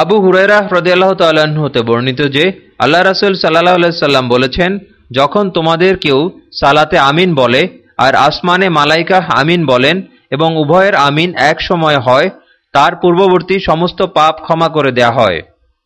আবু হুরেরা হ্রদিয়াল্লাহ তাল্লাহ্ন হতে বর্ণিত যে, আল্লাহ রাসুল সাল্লাহ সাল্লাম বলেছেন, যখন তোমাদের কেউ সালাতে আমিন বলে আর আসমানে মালাইকা আমিন বলেন এবং উভয়ের আমিন এক সময় হয়, তার পূর্ববর্তী সমস্ত পাপ ক্ষমা করে দেয়া হয়।